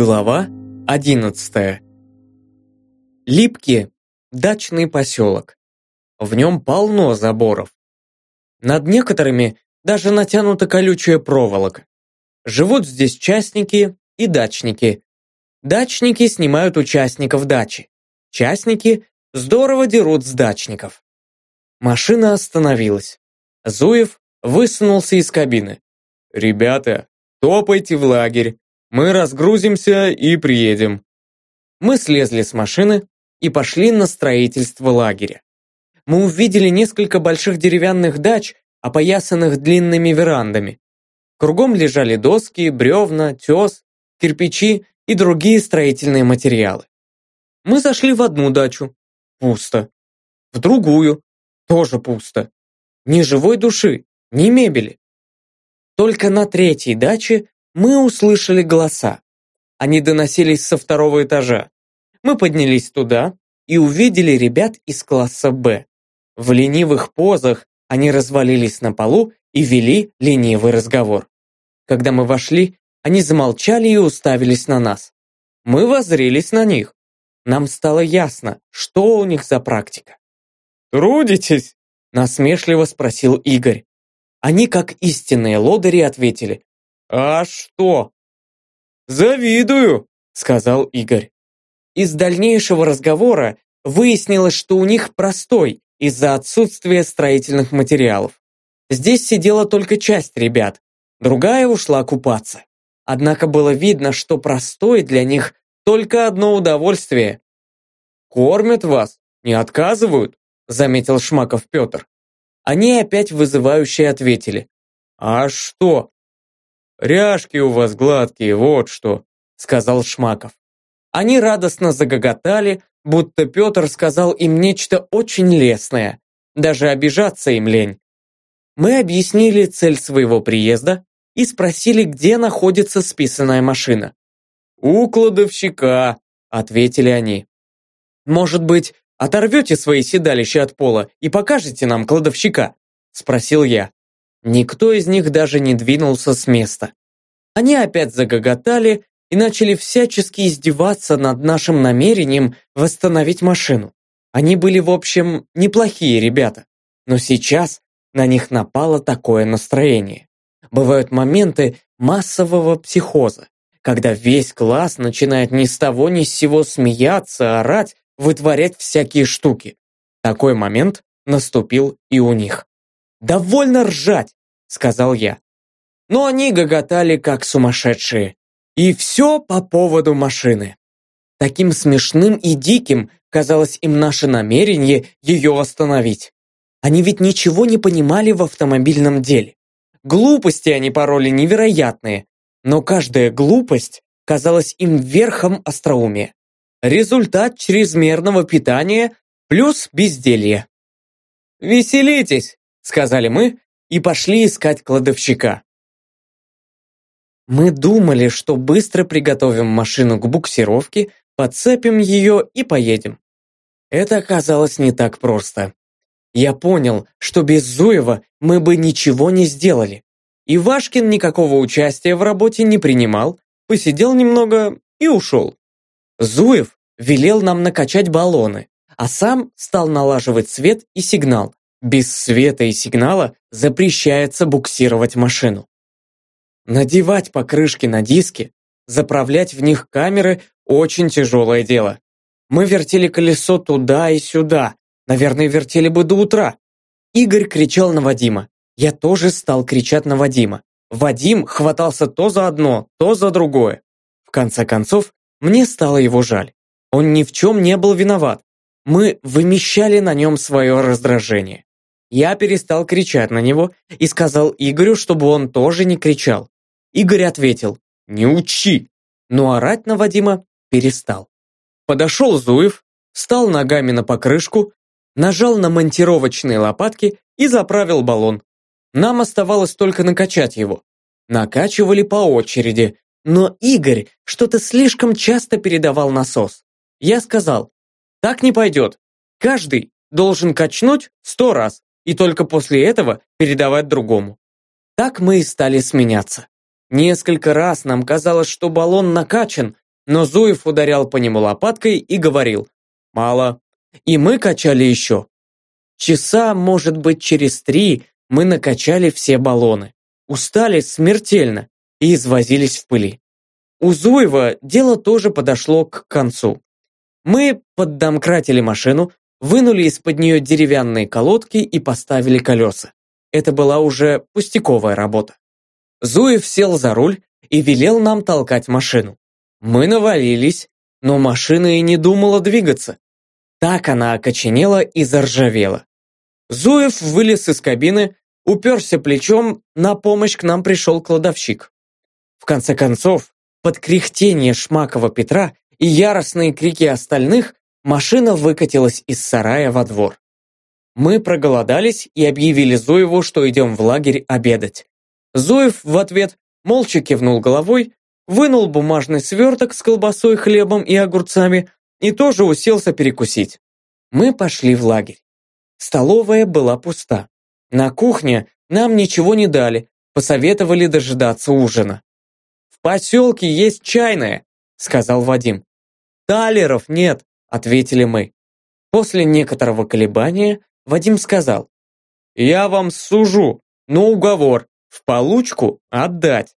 Глава 11. Липки – дачный поселок. В нем полно заборов. Над некоторыми даже натянута колючая проволока. Живут здесь частники и дачники. Дачники снимают участников дачи. Частники здорово дерут с дачников. Машина остановилась. Зуев высунулся из кабины. «Ребята, топайте в лагерь. Мы разгрузимся и приедем». Мы слезли с машины и пошли на строительство лагеря. Мы увидели несколько больших деревянных дач, опоясанных длинными верандами. Кругом лежали доски, бревна, тес, кирпичи и другие строительные материалы. Мы зашли в одну дачу. Пусто. В другую. Тоже пусто. Ни живой души, ни мебели. Только на третьей даче мы услышали голоса. Они доносились со второго этажа. Мы поднялись туда и увидели ребят из класса «Б». В ленивых позах они развалились на полу и вели ленивый разговор. Когда мы вошли, они замолчали и уставились на нас. Мы воззрелись на них. Нам стало ясно, что у них за практика. «Трудитесь?» – насмешливо спросил Игорь. Они, как истинные лодыри, ответили «А что?» «Завидую», — сказал Игорь. Из дальнейшего разговора выяснилось, что у них простой из-за отсутствия строительных материалов. Здесь сидела только часть ребят, другая ушла купаться. Однако было видно, что простой для них только одно удовольствие. «Кормят вас, не отказывают», — заметил Шмаков Петр. Они опять вызывающе ответили. «А что, «Ряжки у вас гладкие, вот что», — сказал Шмаков. Они радостно загоготали, будто Петр сказал им нечто очень лестное. Даже обижаться им лень. Мы объяснили цель своего приезда и спросили, где находится списанная машина. «У кладовщика», — ответили они. «Может быть, оторвете свои седалища от пола и покажете нам кладовщика?» — спросил я. Никто из них даже не двинулся с места. Они опять загоготали и начали всячески издеваться над нашим намерением восстановить машину. Они были, в общем, неплохие ребята. Но сейчас на них напало такое настроение. Бывают моменты массового психоза, когда весь класс начинает ни с того ни с сего смеяться, орать, вытворять всякие штуки. Такой момент наступил и у них. «Довольно ржать!» — сказал я. Но они гоготали как сумасшедшие. И все по поводу машины. Таким смешным и диким казалось им наше намерение ее восстановить. Они ведь ничего не понимали в автомобильном деле. Глупости они пороли невероятные, но каждая глупость казалась им верхом остроумия. Результат чрезмерного питания плюс безделье. «Веселитесь!» — сказали мы и пошли искать кладовщика. Мы думали, что быстро приготовим машину к буксировке, подцепим ее и поедем. Это оказалось не так просто. Я понял, что без Зуева мы бы ничего не сделали. Ивашкин никакого участия в работе не принимал, посидел немного и ушел. Зуев велел нам накачать баллоны, а сам стал налаживать свет и сигнал. Без света и сигнала запрещается буксировать машину. Надевать покрышки на диски, заправлять в них камеры – очень тяжелое дело. Мы вертели колесо туда и сюда, наверное, вертели бы до утра. Игорь кричал на Вадима. Я тоже стал кричать на Вадима. Вадим хватался то за одно, то за другое. В конце концов, мне стало его жаль. Он ни в чем не был виноват. Мы вымещали на нем свое раздражение. Я перестал кричать на него и сказал Игорю, чтобы он тоже не кричал. Игорь ответил «Не учи!», но орать на Вадима перестал. Подошел Зуев, встал ногами на покрышку, нажал на монтировочные лопатки и заправил баллон. Нам оставалось только накачать его. Накачивали по очереди, но Игорь что-то слишком часто передавал насос. Я сказал, так не пойдет. Каждый должен качнуть сто раз и только после этого передавать другому. Так мы и стали сменяться. Несколько раз нам казалось, что баллон накачан, но Зуев ударял по нему лопаткой и говорил «Мало». И мы качали еще. Часа, может быть, через три мы накачали все баллоны. Устали смертельно и извозились в пыли. У Зуева дело тоже подошло к концу. Мы поддомкратили машину, вынули из-под нее деревянные колодки и поставили колеса. Это была уже пустяковая работа. Зуев сел за руль и велел нам толкать машину. Мы навалились, но машина и не думала двигаться. Так она окоченела и заржавела. Зуев вылез из кабины, уперся плечом, на помощь к нам пришел кладовщик. В конце концов, под кряхтение Шмакова Петра и яростные крики остальных, машина выкатилась из сарая во двор. Мы проголодались и объявили Зуеву, что идем в лагерь обедать. Зуев в ответ молча кивнул головой, вынул бумажный сверток с колбасой, хлебом и огурцами и тоже уселся перекусить. Мы пошли в лагерь. Столовая была пуста. На кухне нам ничего не дали, посоветовали дожидаться ужина. «В поселке есть чайная», — сказал Вадим. «Талеров нет», — ответили мы. После некоторого колебания Вадим сказал, «Я вам сужу, но уговор, в получку отдать».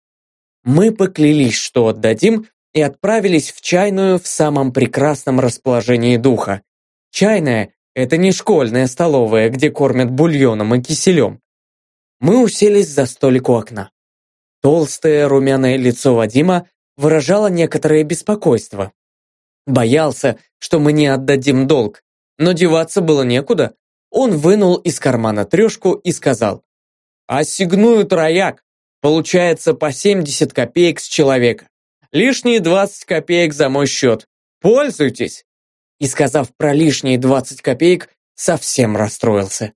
Мы поклялись, что отдадим, и отправились в чайную в самом прекрасном расположении духа. Чайная – это не школьная столовая, где кормят бульоном и киселем. Мы уселись за столик у окна. Толстое румяное лицо Вадима выражало некоторое беспокойство. Боялся, что мы не отдадим долг, но деваться было некуда. Он вынул из кармана трешку и сказал, «Ассигную трояк, получается по 70 копеек с человека. Лишние 20 копеек за мой счет. Пользуйтесь!» И сказав про лишние 20 копеек, совсем расстроился.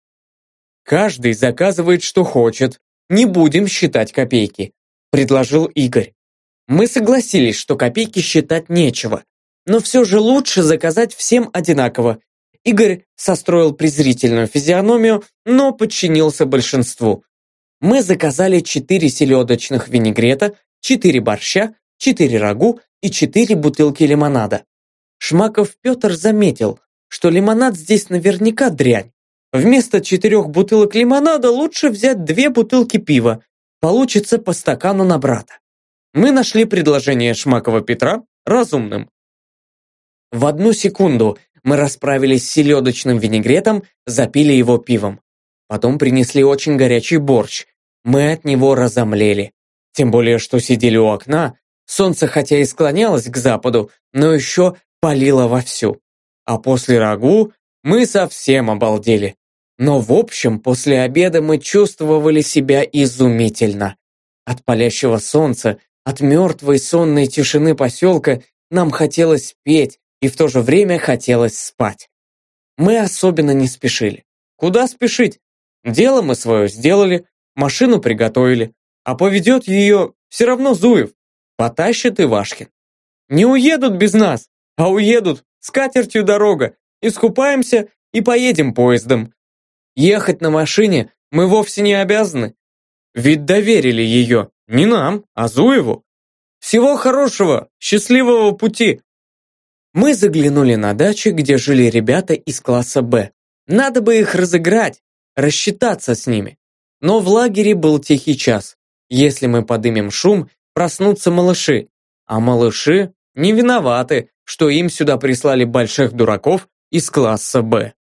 «Каждый заказывает, что хочет. Не будем считать копейки», предложил Игорь. Мы согласились, что копейки считать нечего, но все же лучше заказать всем одинаково. Игорь состроил презрительную физиономию, но подчинился большинству. Мы заказали четыре селедочных винегрета, четыре борща, четыре рагу и четыре бутылки лимонада. Шмаков Петр заметил, что лимонад здесь наверняка дрянь. Вместо четырех бутылок лимонада лучше взять две бутылки пива. Получится по стакану на брата. Мы нашли предложение Шмакова Петра разумным. В одну секунду мы расправились с селедочным винегретом, запили его пивом. Потом принесли очень горячий борщ. Мы от него разомлели. Тем более, что сидели у окна. Солнце хотя и склонялось к западу, но еще палило вовсю. А после рагу мы совсем обалдели. Но в общем, после обеда мы чувствовали себя изумительно. От палящего солнца, от мертвой сонной тишины поселка нам хотелось петь, и в то же время хотелось спать. Мы особенно не спешили. Куда спешить? Дело мы свое сделали, машину приготовили, а поведет ее все равно Зуев, потащит Ивашкин. Не уедут без нас, а уедут с катертью дорога, искупаемся и поедем поездом. Ехать на машине мы вовсе не обязаны, ведь доверили ее не нам, а Зуеву. Всего хорошего, счастливого пути. Мы заглянули на дачи, где жили ребята из класса «Б». Надо бы их разыграть, рассчитаться с ними. Но в лагере был тихий час. Если мы подымем шум, проснутся малыши. А малыши не виноваты, что им сюда прислали больших дураков из класса «Б».